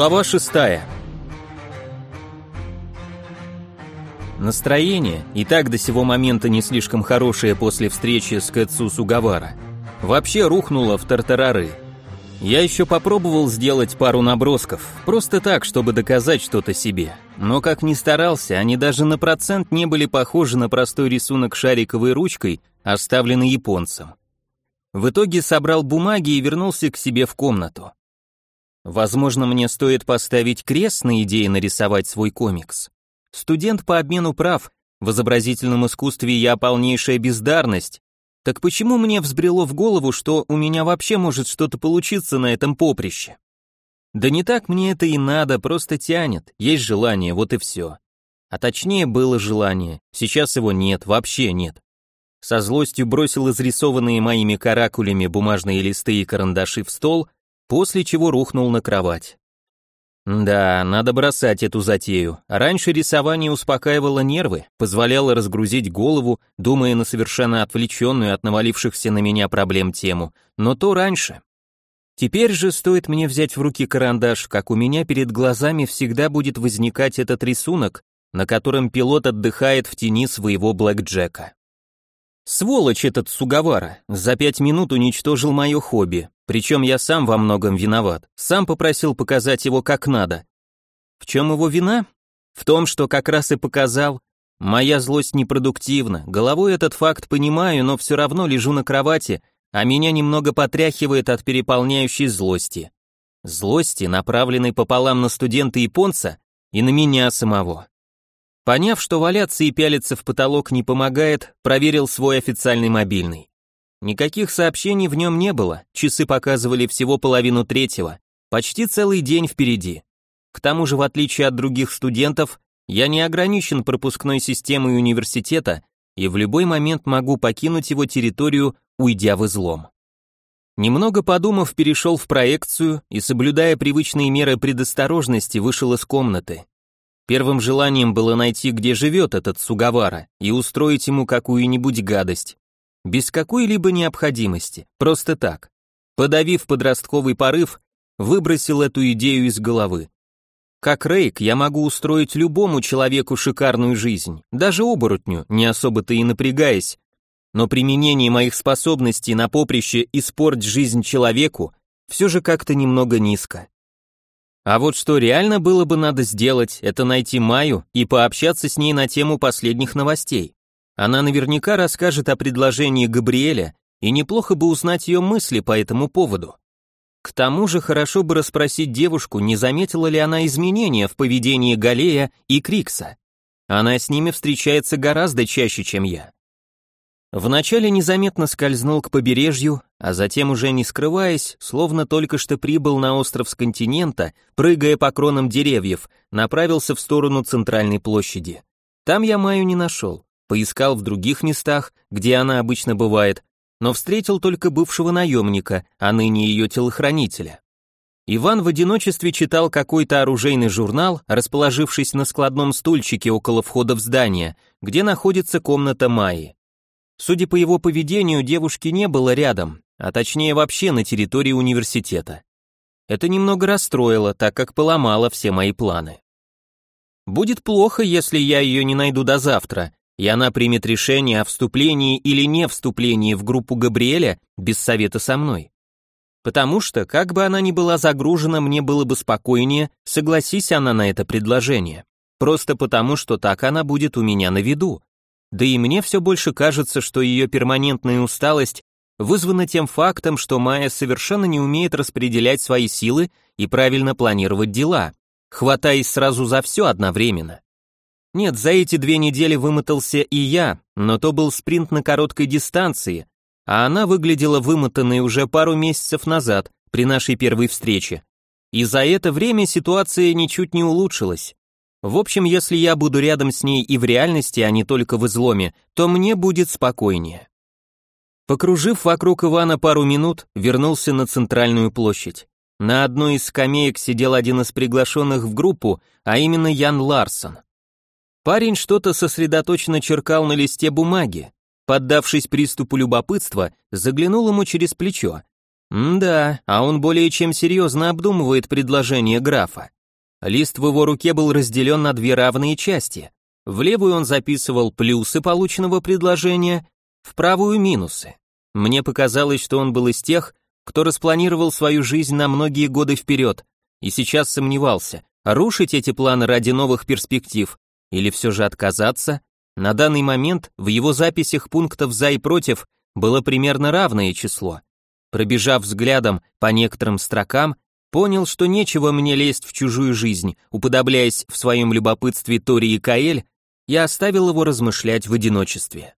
Глава шестая. Настроение, и так до сего момента не слишком хорошее после встречи с Кэтсу Сугавара, вообще рухнуло в тартарары. Я еще попробовал сделать пару набросков, просто так, чтобы доказать что-то себе. Но как ни старался, они даже на процент не были похожи на простой рисунок шариковой ручкой, оставленный японцем. В итоге собрал бумаги и вернулся к себе в комнату. Возможно, мне стоит поставить крест на идее нарисовать свой комикс. Студент по обмену прав, в изобразительном искусстве я полнейшая бездарность. Так почему мне взбрело в голову, что у меня вообще может что-то получиться на этом поприще? Да не так мне это и надо, просто тянет, есть желание, вот и все. А точнее было желание, сейчас его нет, вообще нет. Со злостью бросил изрисованные моими каракулями бумажные листы и карандаши в стол, после чего рухнул на кровать. Да, надо бросать эту затею. Раньше рисование успокаивало нервы, позволяло разгрузить голову, думая на совершенно отвлеченную от навалившихся на меня проблем тему. Но то раньше. Теперь же стоит мне взять в руки карандаш, как у меня перед глазами всегда будет возникать этот рисунок, на котором пилот отдыхает в тени своего блэкджека. Сволочь этот Сугавара, за пять минут уничтожил мое хобби, причем я сам во многом виноват, сам попросил показать его как надо. В чем его вина? В том, что как раз и показал. Моя злость непродуктивна, головой этот факт понимаю, но все равно лежу на кровати, а меня немного потряхивает от переполняющей злости. Злости, направленной пополам на студента-японца и на меня самого. Поняв, что валяться и пялиться в потолок не помогает, проверил свой официальный мобильный. Никаких сообщений в нем не было, часы показывали всего половину третьего, почти целый день впереди. К тому же, в отличие от других студентов, я не ограничен пропускной системой университета и в любой момент могу покинуть его территорию, уйдя в излом. Немного подумав, перешел в проекцию и, соблюдая привычные меры предосторожности, вышел из комнаты. Первым желанием было найти, где живет этот Сугавара, и устроить ему какую-нибудь гадость. Без какой-либо необходимости, просто так. Подавив подростковый порыв, выбросил эту идею из головы. Как Рейк, я могу устроить любому человеку шикарную жизнь, даже оборотню, не особо-то и напрягаясь, но применение моих способностей на поприще испортить жизнь человеку все же как-то немного низко. А вот что реально было бы надо сделать, это найти Маю и пообщаться с ней на тему последних новостей. Она наверняка расскажет о предложении Габриэля, и неплохо бы узнать ее мысли по этому поводу. К тому же хорошо бы расспросить девушку, не заметила ли она изменения в поведении Галея и Крикса. Она с ними встречается гораздо чаще, чем я. Вначале незаметно скользнул к побережью, а затем уже не скрываясь, словно только что прибыл на остров с континента, прыгая по кронам деревьев, направился в сторону центральной площади. Там я Маю не нашел, поискал в других местах, где она обычно бывает, но встретил только бывшего наемника, а ныне ее телохранителя. Иван в одиночестве читал какой-то оружейный журнал, расположившись на складном стульчике около входа в здание, где находится комната Майи. Судя по его поведению, девушки не было рядом, а точнее вообще на территории университета. Это немного расстроило, так как поломало все мои планы. Будет плохо, если я ее не найду до завтра, и она примет решение о вступлении или не вступлении в группу Габриэля без совета со мной. Потому что, как бы она ни была загружена, мне было бы спокойнее, согласись она на это предложение. Просто потому, что так она будет у меня на виду. Да и мне все больше кажется, что ее перманентная усталость вызвана тем фактом, что Майя совершенно не умеет распределять свои силы и правильно планировать дела, хватаясь сразу за все одновременно. Нет, за эти две недели вымотался и я, но то был спринт на короткой дистанции, а она выглядела вымотанной уже пару месяцев назад, при нашей первой встрече. И за это время ситуация ничуть не улучшилась. В общем, если я буду рядом с ней и в реальности, а не только в изломе, то мне будет спокойнее. Покружив вокруг Ивана пару минут, вернулся на центральную площадь. На одной из скамеек сидел один из приглашенных в группу, а именно Ян Ларсон. Парень что-то сосредоточенно черкал на листе бумаги. Поддавшись приступу любопытства, заглянул ему через плечо. да, а он более чем серьезно обдумывает предложение графа. Лист в его руке был разделен на две равные части. В левую он записывал плюсы полученного предложения, в правую минусы. Мне показалось, что он был из тех, кто распланировал свою жизнь на многие годы вперед, и сейчас сомневался, рушить эти планы ради новых перспектив или все же отказаться. На данный момент в его записях пунктов «за» и «против» было примерно равное число. Пробежав взглядом по некоторым строкам, понял, что нечего мне лезть в чужую жизнь, уподобляясь в своем любопытстве Тори и Каэль, я оставил его размышлять в одиночестве.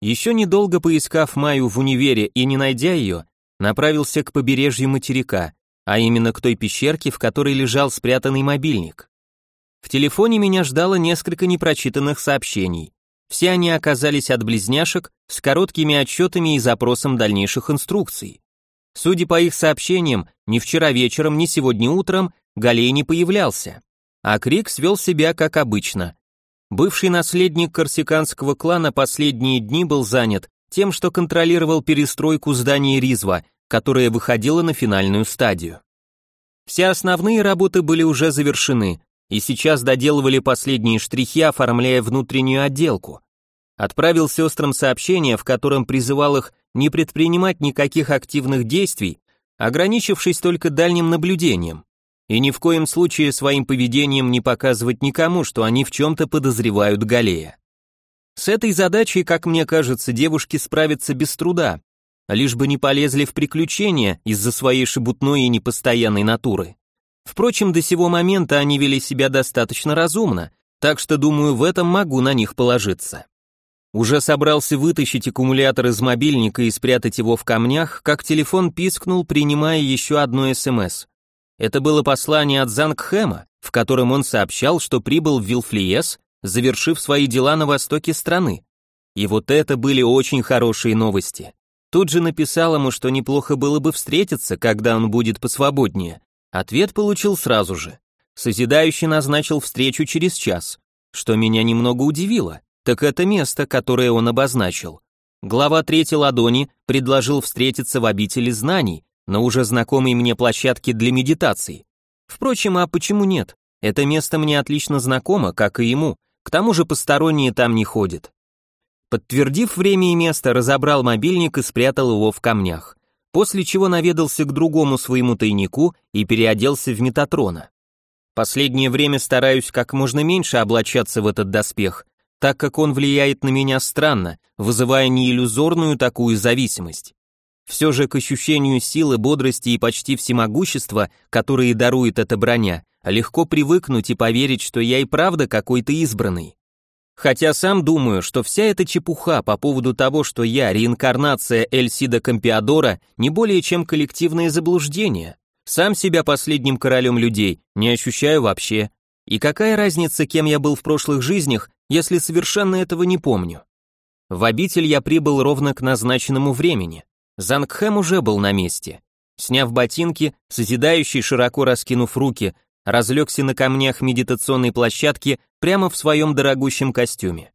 Еще недолго поискав Маю в универе и не найдя ее, направился к побережью материка, а именно к той пещерке, в которой лежал спрятанный мобильник. В телефоне меня ждало несколько непрочитанных сообщений. Все они оказались от близняшек с короткими отчетами и запросом дальнейших инструкций. Судя по их сообщениям, ни вчера вечером, ни сегодня утром Галей не появлялся. А Крик свел себя как обычно. Бывший наследник корсиканского клана последние дни был занят тем, что контролировал перестройку здания Ризва, которая выходила на финальную стадию. Все основные работы были уже завершены, и сейчас доделывали последние штрихи, оформляя внутреннюю отделку. Отправил сестрам сообщение, в котором призывал их не предпринимать никаких активных действий, ограничившись только дальним наблюдением, и ни в коем случае своим поведением не показывать никому, что они в чем-то подозревают Галея. С этой задачей, как мне кажется, девушки справятся без труда, лишь бы не полезли в приключения из-за своей шебутной и непостоянной натуры. Впрочем, до сего момента они вели себя достаточно разумно, так что, думаю, в этом могу на них положиться. Уже собрался вытащить аккумулятор из мобильника и спрятать его в камнях, как телефон пискнул, принимая еще одно СМС. Это было послание от Зангхэма, в котором он сообщал, что прибыл в Вилфлиес, завершив свои дела на востоке страны. И вот это были очень хорошие новости. Тут же написал ему, что неплохо было бы встретиться, когда он будет посвободнее, Ответ получил сразу же. Созидающий назначил встречу через час. Что меня немного удивило, так это место, которое он обозначил. Глава третьей ладони предложил встретиться в обители знаний, на уже знакомой мне площадке для медитаций. Впрочем, а почему нет? Это место мне отлично знакомо, как и ему, к тому же посторонние там не ходят. Подтвердив время и место, разобрал мобильник и спрятал его в камнях после чего наведался к другому своему тайнику и переоделся в Метатрона. Последнее время стараюсь как можно меньше облачаться в этот доспех, так как он влияет на меня странно, вызывая не иллюзорную такую зависимость. Все же к ощущению силы, бодрости и почти всемогущества, которые дарует эта броня, легко привыкнуть и поверить, что я и правда какой-то избранный. Хотя сам думаю, что вся эта чепуха по поводу того, что я реинкарнация Эльсида Компиадора, не более чем коллективное заблуждение. Сам себя последним королем людей не ощущаю вообще. И какая разница, кем я был в прошлых жизнях, если совершенно этого не помню? В обитель я прибыл ровно к назначенному времени. Зангхэм уже был на месте. Сняв ботинки, созидающий, широко раскинув руки, разлегся на камнях медитационной площадки прямо в своем дорогущем костюме.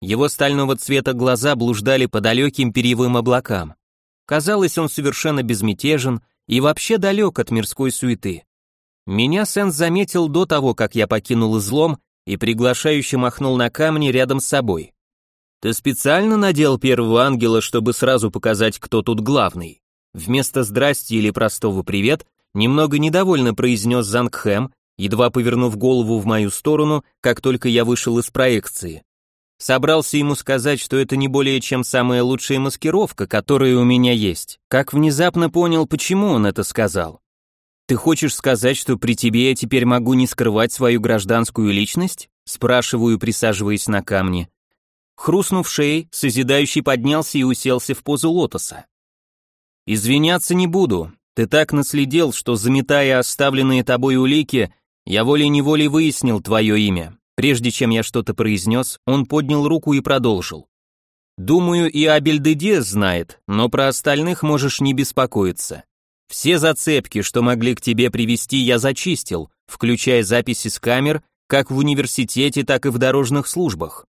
Его стального цвета глаза блуждали по далеким перьевым облакам. Казалось, он совершенно безмятежен и вообще далек от мирской суеты. Меня Сенс заметил до того, как я покинул излом и приглашающе махнул на камни рядом с собой. «Ты специально надел первого ангела, чтобы сразу показать, кто тут главный?» Вместо «здрасти» или простого «привет» немного недовольно произнес Зангхэм, едва повернув голову в мою сторону, как только я вышел из проекции. Собрался ему сказать, что это не более чем самая лучшая маскировка, которая у меня есть. Как внезапно понял, почему он это сказал. Ты хочешь сказать, что при тебе я теперь могу не скрывать свою гражданскую личность? Спрашиваю, присаживаясь на камне. Хрустнув шеей, созидающий поднялся и уселся в позу лотоса. Извиняться не буду, ты так наследил, что, заметая оставленные тобой улики, я волей-неволей выяснил твое имя. Прежде чем я что-то произнес, он поднял руку и продолжил. Думаю, и Абель де Диас знает, но про остальных можешь не беспокоиться. Все зацепки, что могли к тебе привести, я зачистил, включая записи с камер, как в университете, так и в дорожных службах.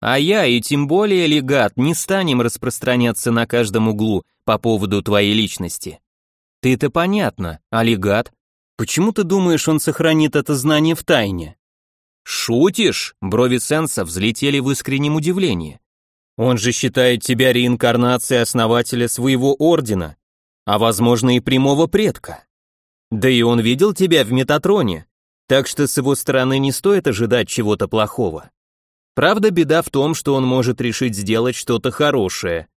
А я и тем более легат не станем распространяться на каждом углу по поводу твоей личности. Ты-то понятно, а легат? Почему ты думаешь, он сохранит это знание в тайне? Шутишь? Брови Сенса взлетели в искреннем удивлении. Он же считает тебя реинкарнацией основателя своего ордена, а возможно и прямого предка. Да и он видел тебя в Метатроне, так что с его стороны не стоит ожидать чего-то плохого. Правда, беда в том, что он может решить сделать что-то хорошее.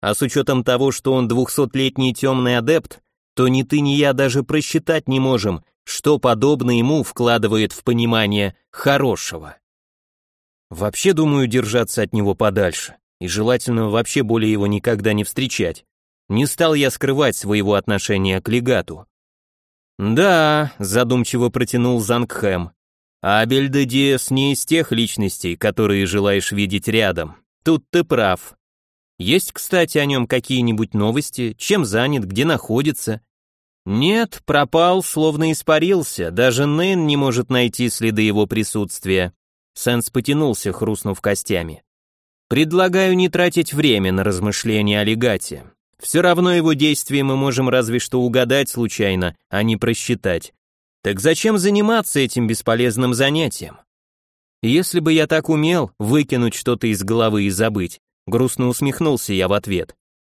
А с учетом того, что он двухсотлетний темный адепт, то ни ты, ни я даже просчитать не можем, что подобно ему вкладывает в понимание хорошего. Вообще думаю держаться от него подальше, и желательно вообще более его никогда не встречать. Не стал я скрывать своего отношения к легату. «Да», — задумчиво протянул Зангхэм, «Абель де Диэс не из тех личностей, которые желаешь видеть рядом. Тут ты прав. Есть, кстати, о нем какие-нибудь новости, чем занят, где находится?» «Нет, пропал, словно испарился, даже Нэн не может найти следы его присутствия». Сенс потянулся, хрустнув костями. «Предлагаю не тратить время на размышления о легате. Все равно его действия мы можем разве что угадать случайно, а не просчитать. Так зачем заниматься этим бесполезным занятием? Если бы я так умел выкинуть что-то из головы и забыть, грустно усмехнулся я в ответ.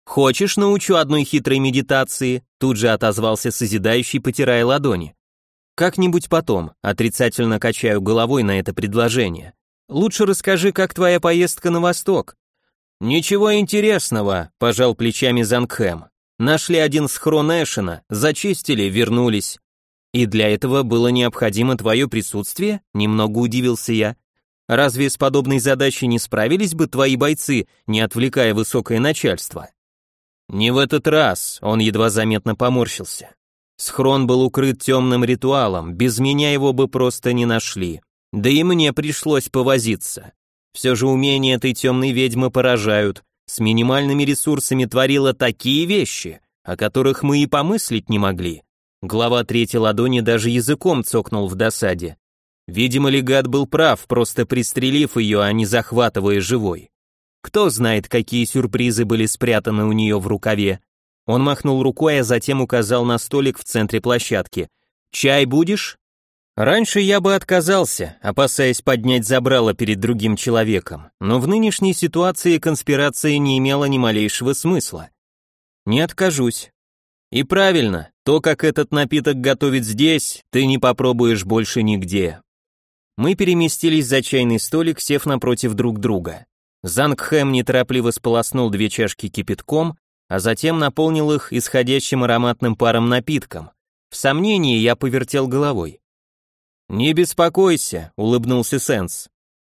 Хочешь, научу одной хитрой медитации? Тут же отозвался созидающий, потирая ладони. Как-нибудь потом, отрицательно качаю головой на это предложение. Лучше расскажи, как твоя поездка на восток. «Ничего интересного», – пожал плечами Зангхэм. «Нашли один схрон Эшена, зачистили, вернулись». «И для этого было необходимо твое присутствие?» – немного удивился я. «Разве с подобной задачей не справились бы твои бойцы, не отвлекая высокое начальство?» «Не в этот раз», – он едва заметно поморщился. Схрон был укрыт темным ритуалом, без меня его бы просто не нашли. Да и мне пришлось повозиться. Все же умения этой темной ведьмы поражают. С минимальными ресурсами творила такие вещи, о которых мы и помыслить не могли. Глава третьей ладони даже языком цокнул в досаде. Видимо, легат был прав, просто пристрелив ее, а не захватывая живой. Кто знает, какие сюрпризы были спрятаны у нее в рукаве. Он махнул рукой, а затем указал на столик в центре площадки. «Чай будешь?» Раньше я бы отказался, опасаясь поднять забрало перед другим человеком, но в нынешней ситуации конспирация не имела ни малейшего смысла. Не откажусь. И правильно, то, как этот напиток готовить здесь, ты не попробуешь больше нигде. Мы переместились за чайный столик, сев напротив друг друга. Зангхэм неторопливо сполоснул две чашки кипятком, а затем наполнил их исходящим ароматным паром напитком. В сомнении я повертел головой. «Не беспокойся», — улыбнулся Сенс.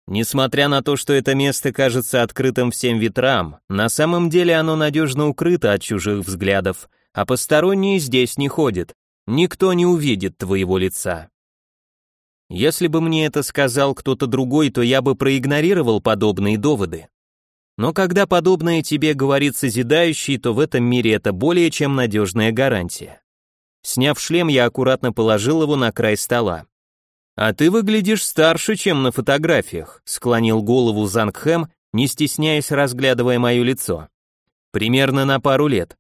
Несмотря на то, что это место кажется открытым всем ветрам, на самом деле оно надежно укрыто от чужих взглядов, а посторонние здесь не ходят. Никто не увидит твоего лица. Если бы мне это сказал кто-то другой, то я бы проигнорировал подобные доводы. Но когда подобное тебе говорит созидающий, то в этом мире это более чем надежная гарантия. Сняв шлем, я аккуратно положил его на край стола. «А ты выглядишь старше, чем на фотографиях», — склонил голову Зангхэм, не стесняясь, разглядывая мое лицо. «Примерно на пару лет».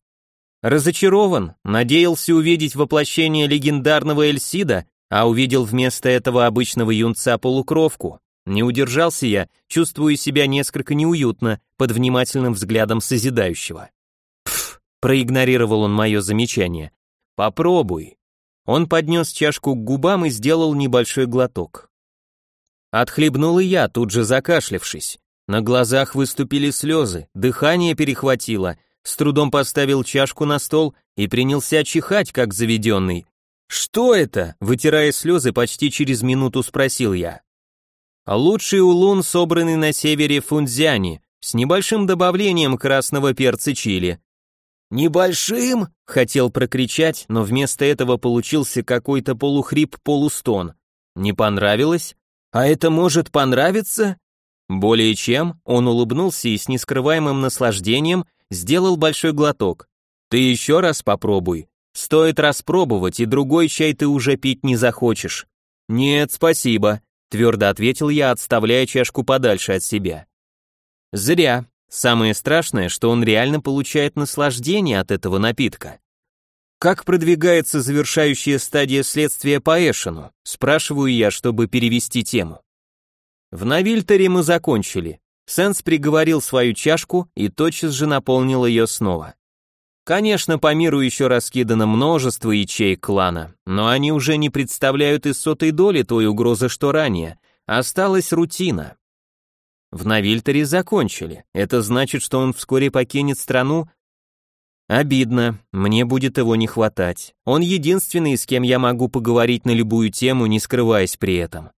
Разочарован, надеялся увидеть воплощение легендарного Эльсида, а увидел вместо этого обычного юнца-полукровку. Не удержался я, чувствую себя несколько неуютно под внимательным взглядом созидающего. Пф, проигнорировал он мое замечание. Попробуй. Он поднес чашку к губам и сделал небольшой глоток. Отхлебнул и я, тут же закашлявшись. На глазах выступили слезы, дыхание перехватило, с трудом поставил чашку на стол и принялся чихать, как заведенный. «Что это?» — вытирая слезы, почти через минуту спросил я. «Лучший улун, собранный на севере Фунзяни, с небольшим добавлением красного перца чили. «Небольшим?» — хотел прокричать, но вместо этого получился какой-то полухрип-полустон. «Не понравилось? А это может понравиться?» Более чем, он улыбнулся и с нескрываемым наслаждением сделал большой глоток. «Ты еще раз попробуй. Стоит распробовать, и другой чай ты уже пить не захочешь». «Нет, спасибо», — твердо ответил я, отставляя чашку подальше от себя. Зря. Самое страшное, что он реально получает наслаждение от этого напитка. Как продвигается завершающая стадия следствия по Эшену? Спрашиваю я, чтобы перевести тему. В Навильтере мы закончили. Сенс приговорил свою чашку и тотчас же наполнил ее снова. Конечно, по миру еще раскидано множество ячеек клана, но они уже не представляют и сотой доли той угрозы, что ранее. Осталась рутина. В Навильтере закончили. Это значит, что он вскоре покинет страну? Обидно, мне будет его не хватать. Он единственный, с кем я могу поговорить на любую тему, не скрываясь при этом.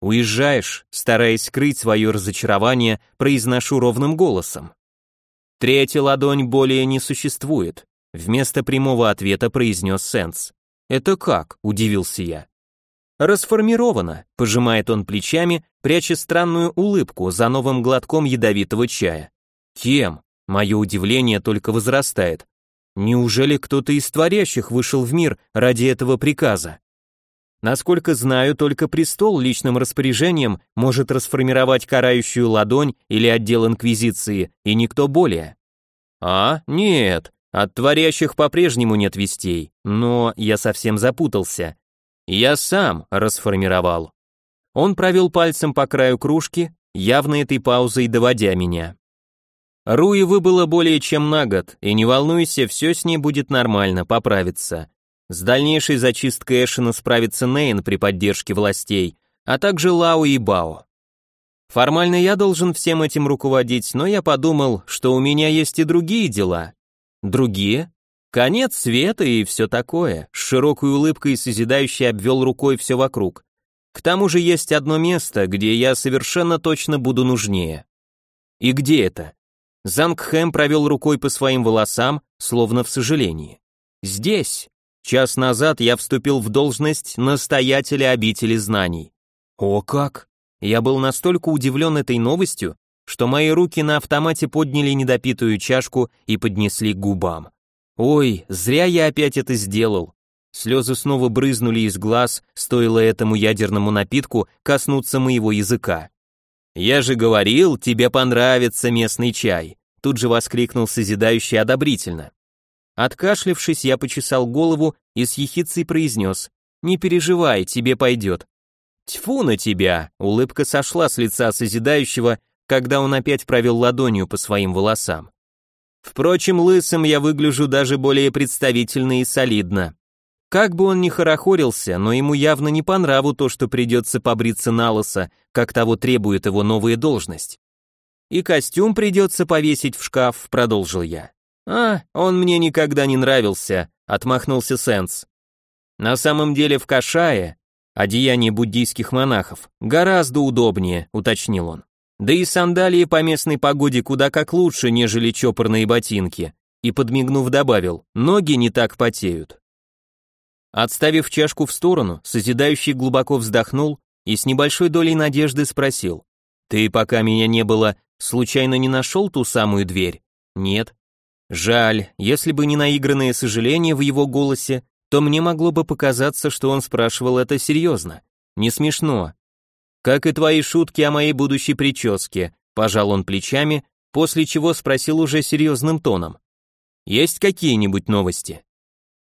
Уезжаешь, стараясь скрыть свое разочарование, произношу ровным голосом. Третья ладонь более не существует. Вместо прямого ответа произнес Сенс. Это как? удивился я. Расформировано, пожимает он плечами, пряча странную улыбку за новым глотком ядовитого чая. Кем? Мое удивление только возрастает. Неужели кто-то из творящих вышел в мир ради этого приказа? Насколько знаю, только престол личным распоряжением может расформировать карающую ладонь или отдел инквизиции, и никто более. А, нет, от творящих по-прежнему нет вестей, но я совсем запутался. Я сам расформировал. Он провел пальцем по краю кружки, явно этой паузой доводя меня. Руи выбыло более чем на год, и не волнуйся, все с ней будет нормально, поправится. С дальнейшей зачисткой Эшена справится Нейн при поддержке властей, а также Лао и Бао. Формально я должен всем этим руководить, но я подумал, что у меня есть и другие дела. Другие? Конец света и все такое. С широкой улыбкой созидающий обвел рукой все вокруг. К тому же есть одно место, где я совершенно точно буду нужнее. И где это? Зангхэм провел рукой по своим волосам, словно в сожалении. Здесь. Час назад я вступил в должность настоятеля обители знаний. О как! Я был настолько удивлен этой новостью, что мои руки на автомате подняли недопитую чашку и поднесли к губам. Ой, зря я опять это сделал. Слезы снова брызнули из глаз, стоило этому ядерному напитку коснуться моего языка. «Я же говорил, тебе понравится местный чай», тут же воскликнул созидающий одобрительно. Откашлившись, я почесал голову и с ехицей произнес, «Не переживай, тебе пойдет». «Тьфу на тебя!» — улыбка сошла с лица созидающего, когда он опять провел ладонью по своим волосам. Впрочем, лысым я выгляжу даже более представительно и солидно. Как бы он ни хорохорился, но ему явно не по нраву то, что придется побриться на лысо, как того требует его новая должность. «И костюм придется повесить в шкаф», — продолжил я. «А, он мне никогда не нравился», — отмахнулся Сенс. «На самом деле в Кашае, одеяние буддийских монахов, гораздо удобнее», — уточнил он. «Да и сандалии по местной погоде куда как лучше, нежели чопорные ботинки», и, подмигнув, добавил, «ноги не так потеют». Отставив чашку в сторону, созидающий глубоко вздохнул и с небольшой долей надежды спросил, «Ты, пока меня не было, случайно не нашел ту самую дверь?» «Нет». Жаль, если бы не наигранное сожаление в его голосе, то мне могло бы показаться, что он спрашивал это серьезно. Не смешно. Как и твои шутки о моей будущей прическе, пожал он плечами, после чего спросил уже серьезным тоном. Есть какие-нибудь новости?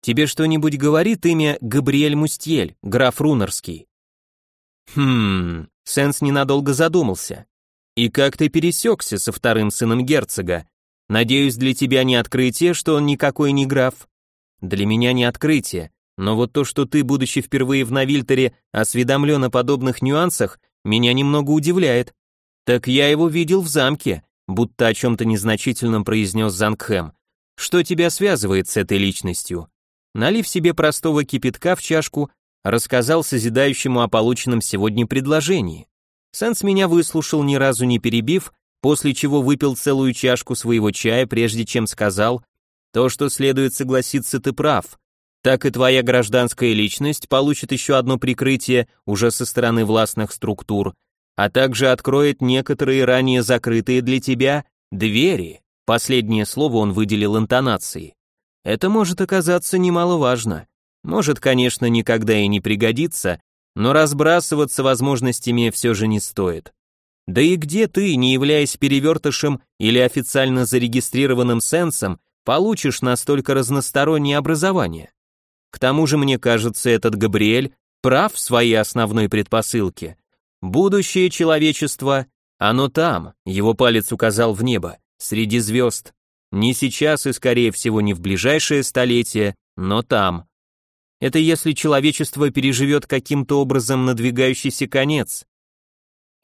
Тебе что-нибудь говорит имя Габриэль Мустьель, граф Рунерский? Хм, Сенс ненадолго задумался. И как ты пересекся со вторым сыном герцога? Надеюсь, для тебя не открытие, что он никакой не граф. Для меня не открытие, но вот то, что ты, будучи впервые в Навильтере, осведомлен о подобных нюансах, меня немного удивляет. Так я его видел в замке, будто о чем-то незначительном произнес Зангхэм. Что тебя связывает с этой личностью? Налив себе простого кипятка в чашку, рассказал созидающему о полученном сегодня предложении. Сенс меня выслушал, ни разу не перебив, после чего выпил целую чашку своего чая, прежде чем сказал, «То, что следует согласиться, ты прав. Так и твоя гражданская личность получит еще одно прикрытие уже со стороны властных структур, а также откроет некоторые ранее закрытые для тебя двери». Последнее слово он выделил интонацией. Это может оказаться немаловажно. Может, конечно, никогда и не пригодится, но разбрасываться возможностями все же не стоит. Да и где ты, не являясь перевертышем или официально зарегистрированным сенсом, получишь настолько разностороннее образование? К тому же, мне кажется, этот Габриэль прав в своей основной предпосылке. Будущее человечества, оно там, его палец указал в небо, среди звезд. Не сейчас и, скорее всего, не в ближайшее столетие, но там. Это если человечество переживет каким-то образом надвигающийся конец.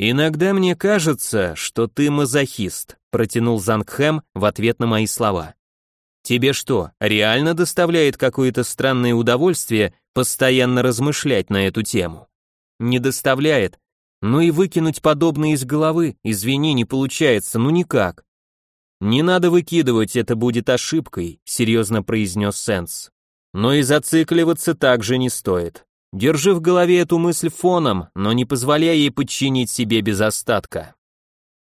Иногда мне кажется, что ты мазохист, протянул Зангхэм в ответ на мои слова. Тебе что, реально доставляет какое-то странное удовольствие постоянно размышлять на эту тему? Не доставляет. Ну и выкинуть подобное из головы, извини, не получается, ну никак. Не надо выкидывать, это будет ошибкой, серьезно произнес Сенс. Но и зацикливаться также не стоит. Держи в голове эту мысль фоном, но не позволяй ей подчинить себе без остатка.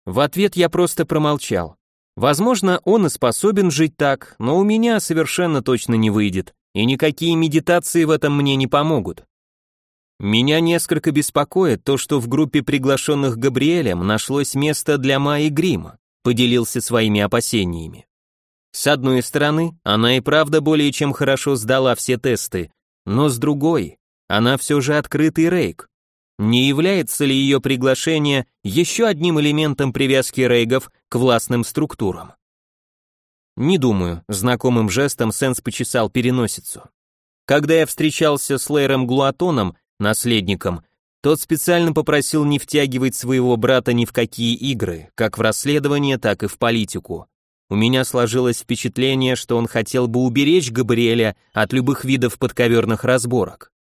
В ответ я просто промолчал. Возможно, он и способен жить так, но у меня совершенно точно не выйдет, и никакие медитации в этом мне не помогут. Меня несколько беспокоит то, что в группе приглашенных Габриэлем нашлось место для Майи Грима, поделился своими опасениями. С одной стороны, она и правда более чем хорошо сдала все тесты, но с другой, она все же открытый рейк. Не является ли ее приглашение еще одним элементом привязки рейгов к властным структурам? Не думаю, знакомым жестом Сенс почесал переносицу. Когда я встречался с Лейром Глуатоном, наследником, тот специально попросил не втягивать своего брата ни в какие игры, как в расследование, так и в политику. У меня сложилось впечатление, что он хотел бы уберечь Габриэля от любых видов подковерных разборок.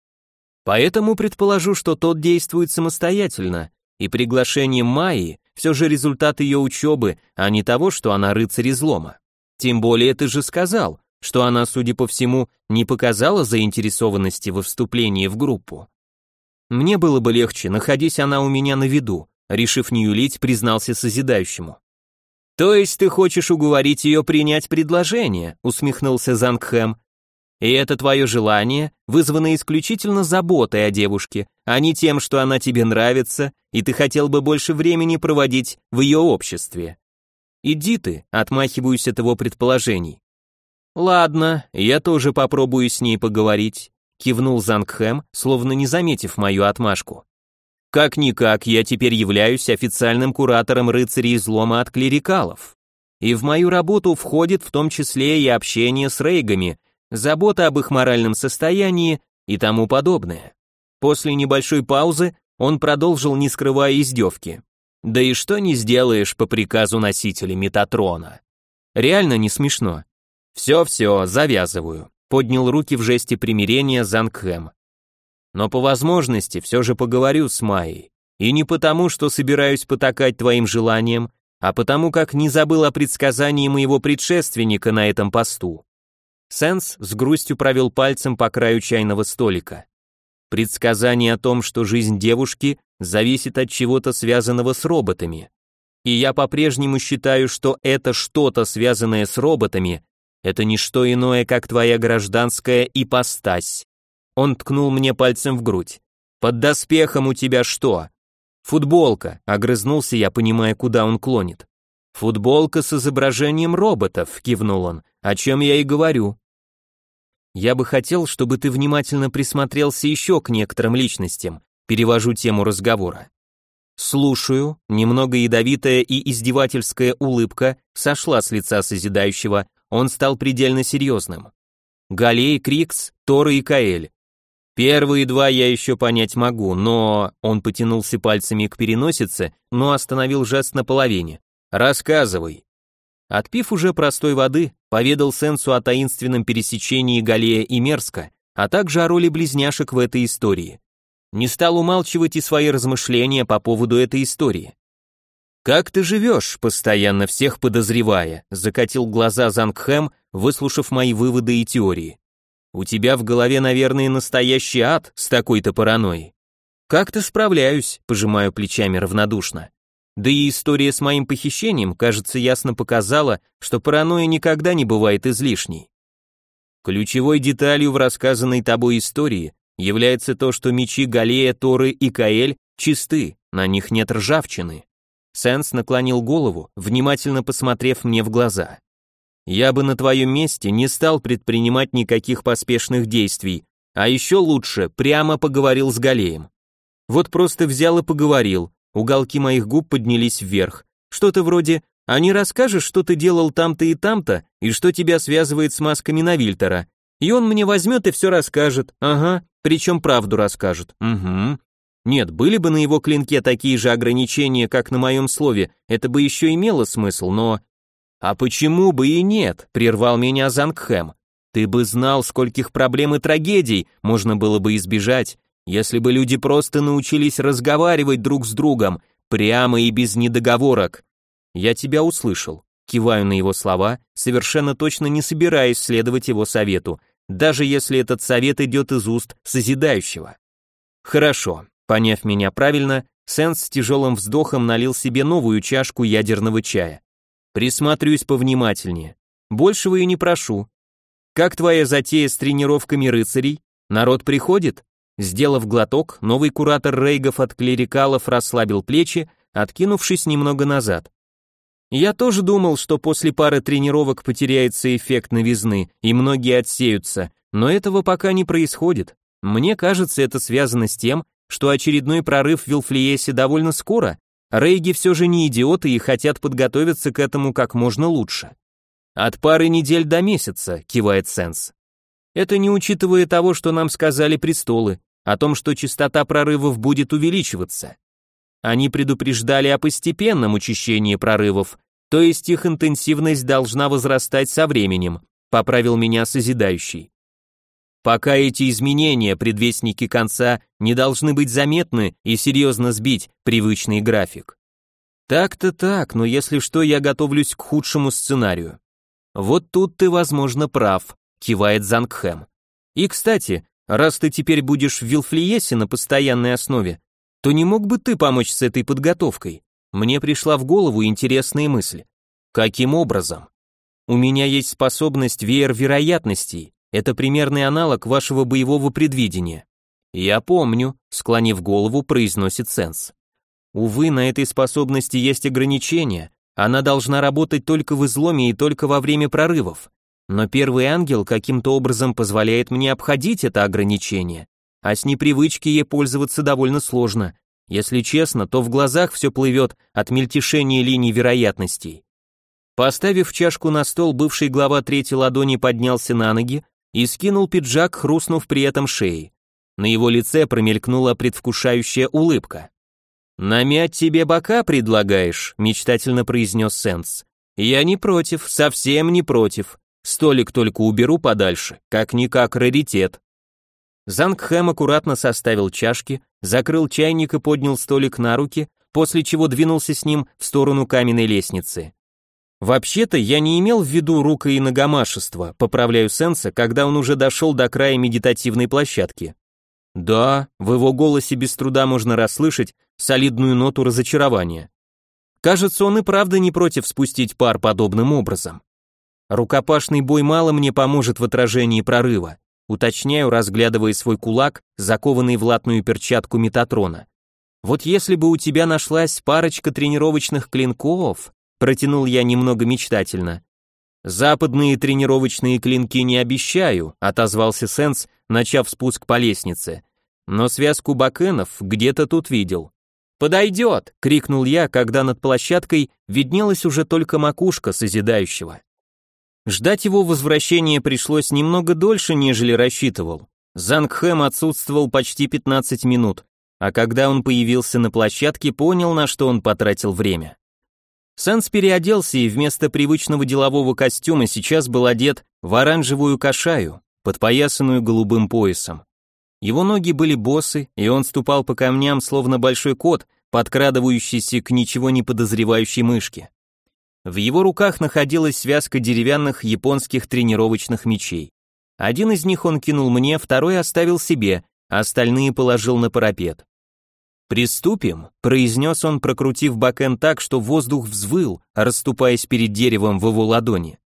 Поэтому предположу, что тот действует самостоятельно, и приглашение Майи все же результат ее учебы, а не того, что она рыцарь излома. Тем более ты же сказал, что она, судя по всему, не показала заинтересованности во вступлении в группу. Мне было бы легче, находясь она у меня на виду, решив не юлить, признался созидающему. «То есть ты хочешь уговорить ее принять предложение?» усмехнулся Зангхэм. «И это твое желание вызвано исключительно заботой о девушке, а не тем, что она тебе нравится, и ты хотел бы больше времени проводить в ее обществе. Иди ты, отмахиваюсь от его предположений. Ладно, я тоже попробую с ней поговорить, кивнул Зангхэм, словно не заметив мою отмашку. Как-никак, я теперь являюсь официальным куратором рыцарей излома от клерикалов. И в мою работу входит в том числе и общение с рейгами, забота об их моральном состоянии и тому подобное. После небольшой паузы он продолжил, не скрывая издевки. Да и что не сделаешь по приказу носителя Метатрона. Реально не смешно. Все-все, завязываю. Поднял руки в жесте примирения Зангхэм но по возможности все же поговорю с Майей. И не потому, что собираюсь потакать твоим желаниям, а потому как не забыл о предсказании моего предшественника на этом посту. Сенс с грустью провел пальцем по краю чайного столика. Предсказание о том, что жизнь девушки зависит от чего-то связанного с роботами. И я по-прежнему считаю, что это что-то связанное с роботами, это не что иное, как твоя гражданская ипостась. Он ткнул мне пальцем в грудь. «Под доспехом у тебя что?» «Футболка», — огрызнулся я, понимая, куда он клонит. «Футболка с изображением роботов», — кивнул он, — «о чем я и говорю». «Я бы хотел, чтобы ты внимательно присмотрелся еще к некоторым личностям», перевожу тему разговора. «Слушаю», немного ядовитая и издевательская улыбка сошла с лица созидающего, он стал предельно серьезным. Галей, Крикс, Тора и Каэль. Первые два я еще понять могу, но... Он потянулся пальцами к переносице, но остановил жест на половине. Рассказывай. Отпив уже простой воды, поведал Сенсу о таинственном пересечении Галея и Мерска, а также о роли близняшек в этой истории. Не стал умалчивать и свои размышления по поводу этой истории. «Как ты живешь, постоянно всех подозревая?» закатил глаза Зангхэм, выслушав мои выводы и теории. У тебя в голове, наверное, настоящий ад с такой-то паранойей. Как-то справляюсь, пожимаю плечами равнодушно. Да и история с моим похищением, кажется, ясно показала, что паранойя никогда не бывает излишней. Ключевой деталью в рассказанной тобой истории является то, что мечи Галея, Торы и Каэль чисты, на них нет ржавчины. Сенс наклонил голову, внимательно посмотрев мне в глаза. Я бы на твоем месте не стал предпринимать никаких поспешных действий, а еще лучше прямо поговорил с Галеем. Вот просто взял и поговорил, уголки моих губ поднялись вверх. Что-то вроде «А не расскажешь, что ты делал там-то и там-то, и что тебя связывает с масками Навильтера?» И он мне возьмет и все расскажет, ага, причем правду расскажет, угу. Нет, были бы на его клинке такие же ограничения, как на моем слове, это бы еще имело смысл, но... А почему бы и нет, прервал меня Зангхэм. Ты бы знал, скольких проблем и трагедий можно было бы избежать, если бы люди просто научились разговаривать друг с другом, прямо и без недоговорок. Я тебя услышал. Киваю на его слова, совершенно точно не собираясь следовать его совету, даже если этот совет идет из уст созидающего. Хорошо, поняв меня правильно, Сенс с тяжелым вздохом налил себе новую чашку ядерного чая. Присматриваюсь повнимательнее. Большего и не прошу. Как твоя затея с тренировками рыцарей? Народ приходит? Сделав глоток, новый куратор Рейгов от клерикалов расслабил плечи, откинувшись немного назад. Я тоже думал, что после пары тренировок потеряется эффект новизны, и многие отсеются, но этого пока не происходит. Мне кажется, это связано с тем, что очередной прорыв в Вилфлиесе довольно скоро. Рейги все же не идиоты и хотят подготовиться к этому как можно лучше. От пары недель до месяца, кивает Сенс. Это не учитывая того, что нам сказали престолы, о том, что частота прорывов будет увеличиваться. Они предупреждали о постепенном учащении прорывов, то есть их интенсивность должна возрастать со временем, поправил меня созидающий. Пока эти изменения, предвестники конца, не должны быть заметны и серьезно сбить привычный график. Так-то так, но если что, я готовлюсь к худшему сценарию. Вот тут ты, возможно, прав, кивает Зангхэм. И, кстати, раз ты теперь будешь в Вилфлиесе на постоянной основе, то не мог бы ты помочь с этой подготовкой? Мне пришла в голову интересная мысль. Каким образом? У меня есть способность веер вероятностей. Это примерный аналог вашего боевого предвидения. Я помню, склонив голову, произносит Сенс. Увы, на этой способности есть ограничения. Она должна работать только в изломе и только во время прорывов. Но первый ангел каким-то образом позволяет мне обходить это ограничение, а с непривычки ей пользоваться довольно сложно. Если честно, то в глазах все плывет от мельтешения линий вероятностей. Поставив чашку на стол, бывший глава третьей ладони поднялся на ноги и скинул пиджак, хрустнув при этом шеей. На его лице промелькнула предвкушающая улыбка. «Намять тебе бока предлагаешь?» – мечтательно произнес Сенс. «Я не против, совсем не против. Столик только уберу подальше, как-никак раритет». Зангхэм аккуратно составил чашки, закрыл чайник и поднял столик на руки, после чего двинулся с ним в сторону каменной лестницы. Вообще-то я не имел в виду рука и ногомашество, поправляю Сенса, когда он уже дошел до края медитативной площадки. Да, в его голосе без труда можно расслышать солидную ноту разочарования. Кажется, он и правда не против спустить пар подобным образом. Рукопашный бой мало мне поможет в отражении прорыва. Уточняю, разглядывая свой кулак, закованный в латную перчатку Метатрона. Вот если бы у тебя нашлась парочка тренировочных клинков, протянул я немного мечтательно. Западные тренировочные клинки не обещаю, отозвался Сенс, начав спуск по лестнице. Но связку бакенов где-то тут видел. «Подойдет!» — крикнул я, когда над площадкой виднелась уже только макушка созидающего. Ждать его возвращения пришлось немного дольше, нежели рассчитывал. Зангхэм отсутствовал почти 15 минут, а когда он появился на площадке, понял, на что он потратил время. Сэнс переоделся и вместо привычного делового костюма сейчас был одет в оранжевую кашаю, подпоясанную голубым поясом. Его ноги были босы, и он ступал по камням, словно большой кот, подкрадывающийся к ничего не подозревающей мышке. В его руках находилась связка деревянных японских тренировочных мечей. Один из них он кинул мне, второй оставил себе, а остальные положил на парапет. «Приступим», — произнес он, прокрутив бакен так, что воздух взвыл, расступаясь перед деревом в его ладони.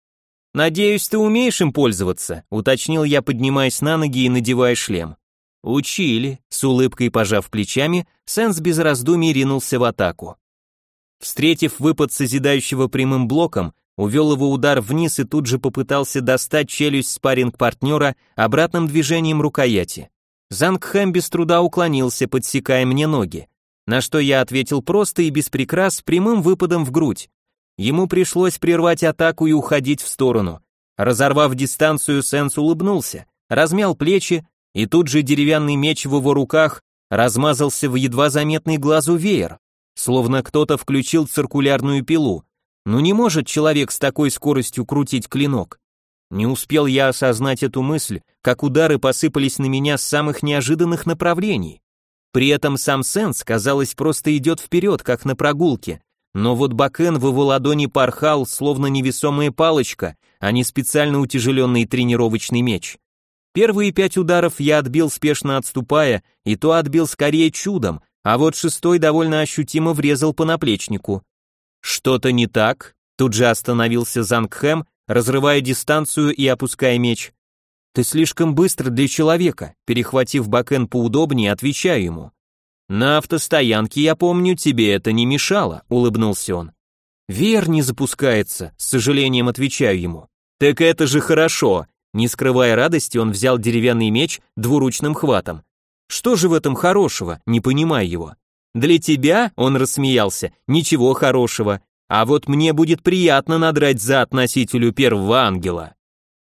«Надеюсь, ты умеешь им пользоваться», — уточнил я, поднимаясь на ноги и надевая шлем. «Учили», — с улыбкой пожав плечами, Сенс без раздумий ринулся в атаку. Встретив выпад созидающего прямым блоком, увел его удар вниз и тут же попытался достать челюсть спарринг-партнера обратным движением рукояти. Зангхэм без труда уклонился, подсекая мне ноги. На что я ответил просто и без прикрас прямым выпадом в грудь. Ему пришлось прервать атаку и уходить в сторону. Разорвав дистанцию, Сенс улыбнулся, размял плечи, и тут же деревянный меч в его руках размазался в едва заметный глазу веер, словно кто-то включил циркулярную пилу. Ну не может человек с такой скоростью крутить клинок. Не успел я осознать эту мысль, как удары посыпались на меня с самых неожиданных направлений. При этом сам Сенс, казалось, просто идет вперед, как на прогулке. Но вот Бакен в его ладони порхал, словно невесомая палочка, а не специально утяжеленный тренировочный меч. Первые пять ударов я отбил спешно отступая, и то отбил скорее чудом, а вот шестой довольно ощутимо врезал по наплечнику. Что-то не так? Тут же остановился Зангхэм, разрывая дистанцию и опуская меч. Ты слишком быстро для человека, перехватив бакен поудобнее, отвечаю ему. На автостоянке, я помню, тебе это не мешало, улыбнулся он. Вер не запускается, с сожалением отвечаю ему. Так это же хорошо. Не скрывая радости, он взял деревянный меч двуручным хватом. Что же в этом хорошего, не понимая его? Для тебя, он рассмеялся, ничего хорошего, а вот мне будет приятно надрать за относителю первого ангела.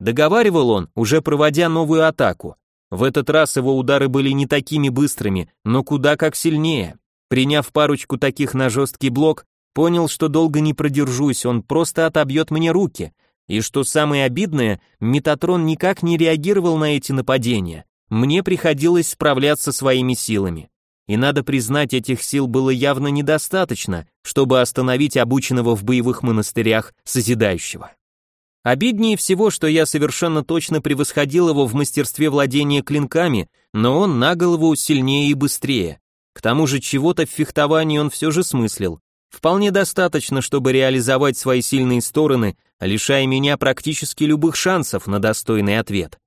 Договаривал он, уже проводя новую атаку. В этот раз его удары были не такими быстрыми, но куда как сильнее. Приняв парочку таких на жесткий блок, понял, что долго не продержусь, он просто отобьет мне руки. И что самое обидное, Метатрон никак не реагировал на эти нападения. Мне приходилось справляться своими силами и надо признать, этих сил было явно недостаточно, чтобы остановить обученного в боевых монастырях созидающего. Обиднее всего, что я совершенно точно превосходил его в мастерстве владения клинками, но он на голову сильнее и быстрее. К тому же чего-то в фехтовании он все же смыслил. Вполне достаточно, чтобы реализовать свои сильные стороны, лишая меня практически любых шансов на достойный ответ.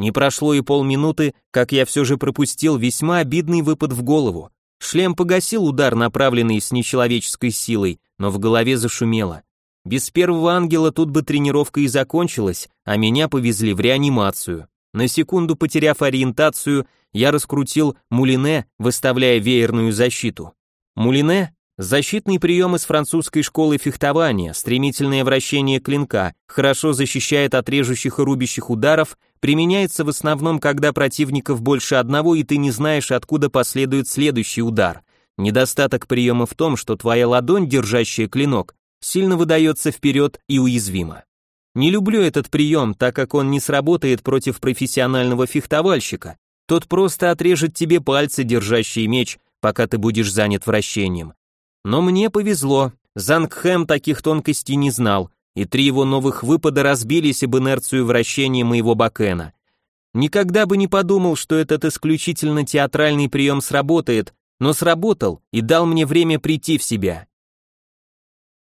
Не прошло и полминуты, как я все же пропустил весьма обидный выпад в голову. Шлем погасил удар, направленный с нечеловеческой силой, но в голове зашумело. Без первого ангела тут бы тренировка и закончилась, а меня повезли в реанимацию. На секунду потеряв ориентацию, я раскрутил мулине, выставляя веерную защиту. Мулине Защитный прием из французской школы фехтования, стремительное вращение клинка, хорошо защищает от режущих и рубящих ударов, применяется в основном, когда противников больше одного и ты не знаешь, откуда последует следующий удар. Недостаток приема в том, что твоя ладонь, держащая клинок, сильно выдается вперед и уязвима. Не люблю этот прием, так как он не сработает против профессионального фехтовальщика. Тот просто отрежет тебе пальцы, держащие меч, пока ты будешь занят вращением. Но мне повезло, Зангхэм таких тонкостей не знал, и три его новых выпада разбились об инерцию вращения моего бакена. Никогда бы не подумал, что этот исключительно театральный прием сработает, но сработал и дал мне время прийти в себя.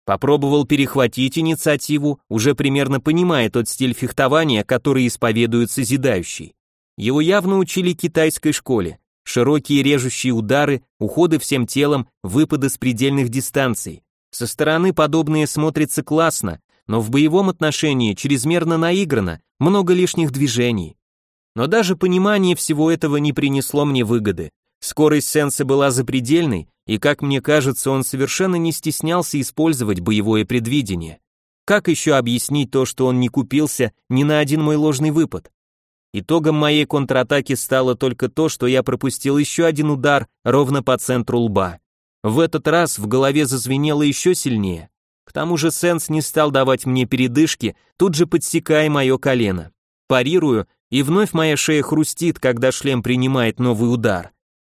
Попробовал перехватить инициативу, уже примерно понимая тот стиль фехтования, который исповедует созидающий. Его явно учили китайской школе широкие режущие удары, уходы всем телом, выпады с предельных дистанций. Со стороны подобные смотрится классно, но в боевом отношении чрезмерно наиграно, много лишних движений. Но даже понимание всего этого не принесло мне выгоды. Скорость Сенса была запредельной, и, как мне кажется, он совершенно не стеснялся использовать боевое предвидение. Как еще объяснить то, что он не купился ни на один мой ложный выпад? Итогом моей контратаки стало только то, что я пропустил еще один удар ровно по центру лба. В этот раз в голове зазвенело еще сильнее. К тому же Сенс не стал давать мне передышки, тут же подсекая мое колено. Парирую, и вновь моя шея хрустит, когда шлем принимает новый удар.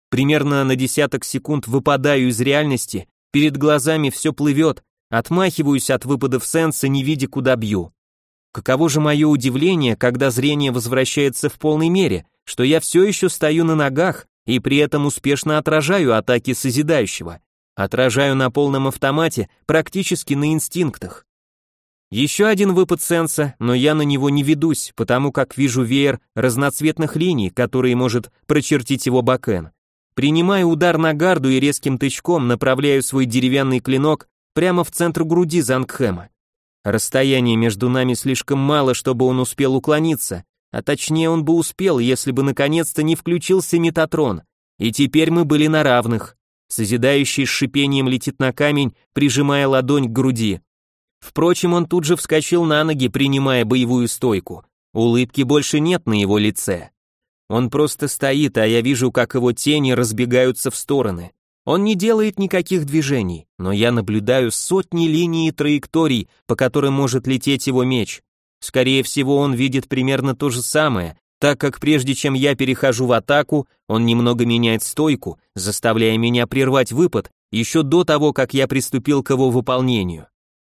Примерно на десяток секунд выпадаю из реальности, перед глазами все плывет, отмахиваюсь от выпадов Сенса, не видя, куда бью. Каково же мое удивление, когда зрение возвращается в полной мере, что я все еще стою на ногах и при этом успешно отражаю атаки созидающего. Отражаю на полном автомате, практически на инстинктах. Еще один выпад сенса, но я на него не ведусь, потому как вижу веер разноцветных линий, которые может прочертить его бакен. Принимаю удар на гарду и резким тычком направляю свой деревянный клинок прямо в центр груди Зангхэма. Расстояние между нами слишком мало, чтобы он успел уклониться, а точнее он бы успел, если бы наконец-то не включился Метатрон. И теперь мы были на равных. Созидающий с шипением летит на камень, прижимая ладонь к груди. Впрочем, он тут же вскочил на ноги, принимая боевую стойку. Улыбки больше нет на его лице. Он просто стоит, а я вижу, как его тени разбегаются в стороны. Он не делает никаких движений, но я наблюдаю сотни линий и траекторий, по которым может лететь его меч. Скорее всего, он видит примерно то же самое, так как прежде чем я перехожу в атаку, он немного меняет стойку, заставляя меня прервать выпад еще до того, как я приступил к его выполнению.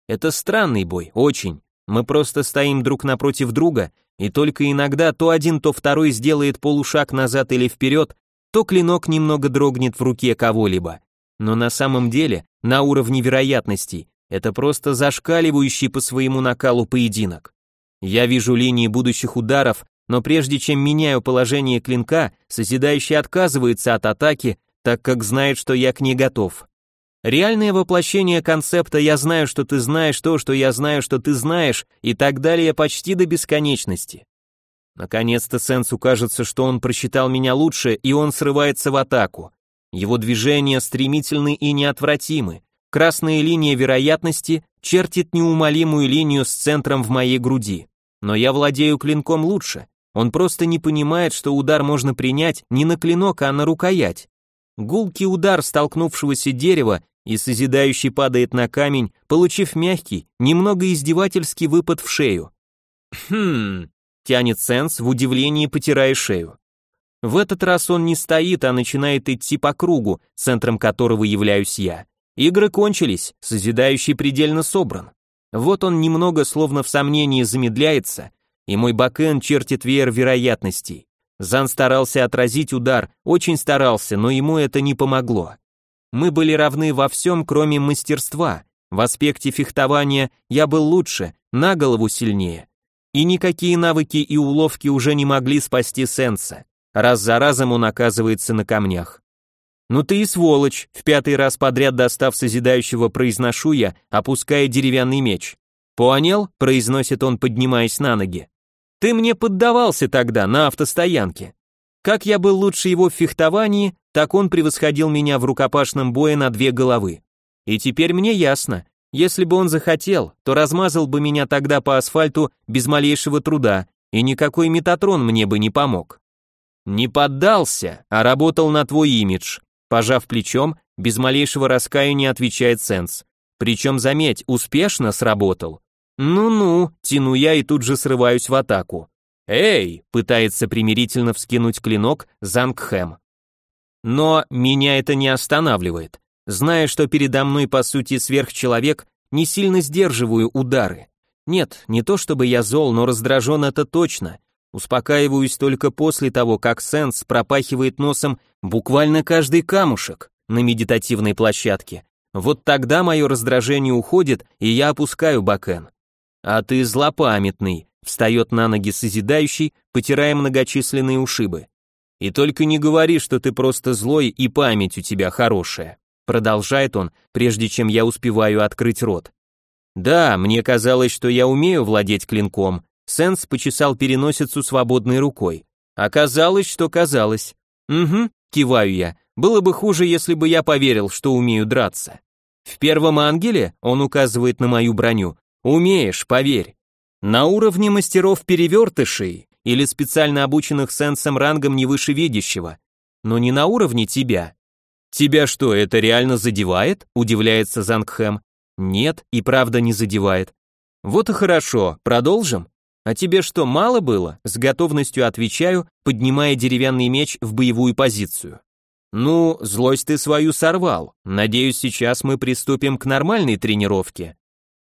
Это странный бой, очень. Мы просто стоим друг напротив друга, и только иногда то один, то второй сделает полушаг назад или вперед, то клинок немного дрогнет в руке кого-либо. Но на самом деле, на уровне вероятностей, это просто зашкаливающий по своему накалу поединок. Я вижу линии будущих ударов, но прежде чем меняю положение клинка, созидающий отказывается от атаки, так как знает, что я к ней готов. Реальное воплощение концепта «я знаю, что ты знаешь то, что я знаю, что ты знаешь» и так далее почти до бесконечности. Наконец-то Сенсу кажется, что он просчитал меня лучше, и он срывается в атаку. Его движения стремительны и неотвратимы. Красная линия вероятности чертит неумолимую линию с центром в моей груди. Но я владею клинком лучше. Он просто не понимает, что удар можно принять не на клинок, а на рукоять. Гулкий удар столкнувшегося дерева и созидающий падает на камень, получив мягкий, немного издевательский выпад в шею. Хм, тянет Сенс в удивлении, потирая шею. В этот раз он не стоит, а начинает идти по кругу, центром которого являюсь я. Игры кончились, созидающий предельно собран. Вот он немного словно в сомнении замедляется, и мой бэкэнд чертит веер вероятностей. Зан старался отразить удар, очень старался, но ему это не помогло. Мы были равны во всем, кроме мастерства. В аспекте фехтования я был лучше, на голову сильнее. И никакие навыки и уловки уже не могли спасти Сенса. Раз за разом он оказывается на камнях. «Ну ты и сволочь», в пятый раз подряд достав созидающего, произношу я, опуская деревянный меч. «Понял?» – произносит он, поднимаясь на ноги. «Ты мне поддавался тогда, на автостоянке. Как я был лучше его в фехтовании, так он превосходил меня в рукопашном бое на две головы. И теперь мне ясно, если бы он захотел, то размазал бы меня тогда по асфальту без малейшего труда, и никакой метатрон мне бы не помог. Не поддался, а работал на твой имидж. Пожав плечом, без малейшего раскаяния отвечает Сенс. Причем, заметь, успешно сработал. Ну-ну, тяну я и тут же срываюсь в атаку. Эй, пытается примирительно вскинуть клинок Зангхэм. Но меня это не останавливает. Зная, что передо мной по сути сверхчеловек, не сильно сдерживаю удары. Нет, не то чтобы я зол, но раздражен это точно. Успокаиваюсь только после того, как Сенс пропахивает носом буквально каждый камушек на медитативной площадке. Вот тогда мое раздражение уходит, и я опускаю бакен. А ты злопамятный, встает на ноги созидающий, потирая многочисленные ушибы. И только не говори, что ты просто злой и память у тебя хорошая. Продолжает он, прежде чем я успеваю открыть рот. Да, мне казалось, что я умею владеть клинком, Сенс почесал переносицу свободной рукой. Оказалось, что казалось. Угу, киваю я. Было бы хуже, если бы я поверил, что умею драться. В первом ангеле, он указывает на мою броню, умеешь, поверь. На уровне мастеров перевертышей или специально обученных сенсом рангом не выше видящего, но не на уровне тебя. Тебя что, это реально задевает? Удивляется Зангхэм. Нет, и правда не задевает. Вот и хорошо, продолжим? «А тебе что, мало было?» С готовностью отвечаю, поднимая деревянный меч в боевую позицию. «Ну, злость ты свою сорвал. Надеюсь, сейчас мы приступим к нормальной тренировке».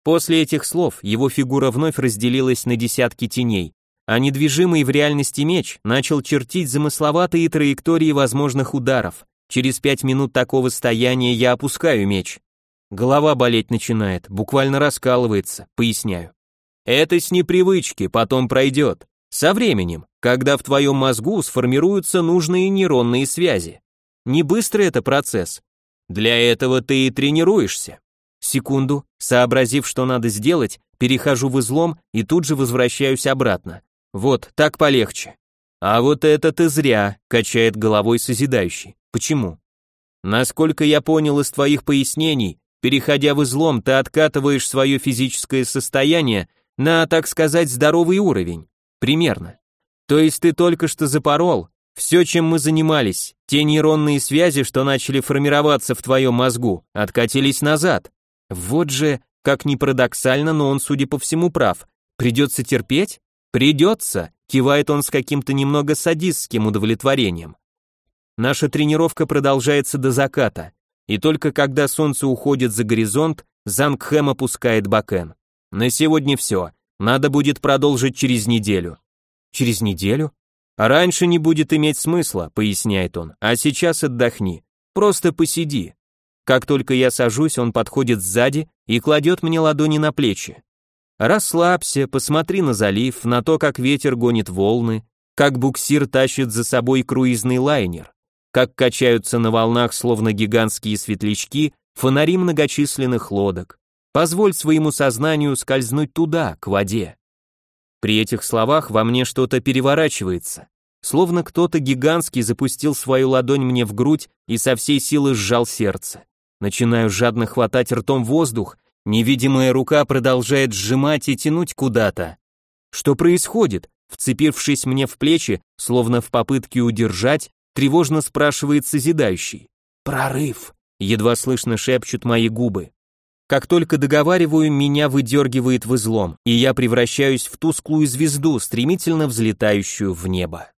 После этих слов его фигура вновь разделилась на десятки теней, а недвижимый в реальности меч начал чертить замысловатые траектории возможных ударов. Через пять минут такого стояния я опускаю меч. Голова болеть начинает, буквально раскалывается, поясняю. Это с непривычки, потом пройдет. Со временем, когда в твоем мозгу сформируются нужные нейронные связи. Не быстрый это процесс. Для этого ты и тренируешься. Секунду, сообразив, что надо сделать, перехожу в излом и тут же возвращаюсь обратно. Вот, так полегче. А вот это ты зря, качает головой созидающий. Почему? Насколько я понял из твоих пояснений, переходя в излом, ты откатываешь свое физическое состояние на, так сказать, здоровый уровень. Примерно. То есть ты только что запорол все, чем мы занимались, те нейронные связи, что начали формироваться в твоем мозгу, откатились назад. Вот же, как ни парадоксально, но он, судя по всему, прав. Придется терпеть? Придется, кивает он с каким-то немного садистским удовлетворением. Наша тренировка продолжается до заката, и только когда солнце уходит за горизонт, Зангхэм опускает бакен. На сегодня все, надо будет продолжить через неделю. Через неделю? Раньше не будет иметь смысла, поясняет он, а сейчас отдохни. Просто посиди. Как только я сажусь, он подходит сзади и кладет мне ладони на плечи. Расслабься, посмотри на залив, на то, как ветер гонит волны, как буксир тащит за собой круизный лайнер, как качаются на волнах словно гигантские светлячки фонари многочисленных лодок. Позволь своему сознанию скользнуть туда, к воде. При этих словах во мне что-то переворачивается, словно кто-то гигантский запустил свою ладонь мне в грудь и со всей силы сжал сердце. Начинаю жадно хватать ртом воздух, невидимая рука продолжает сжимать и тянуть куда-то. Что происходит? Вцепившись мне в плечи, словно в попытке удержать, тревожно спрашивает созидающий. «Прорыв!» — едва слышно шепчут мои губы. Как только договариваю, меня выдергивает в излом, и я превращаюсь в тусклую звезду, стремительно взлетающую в небо.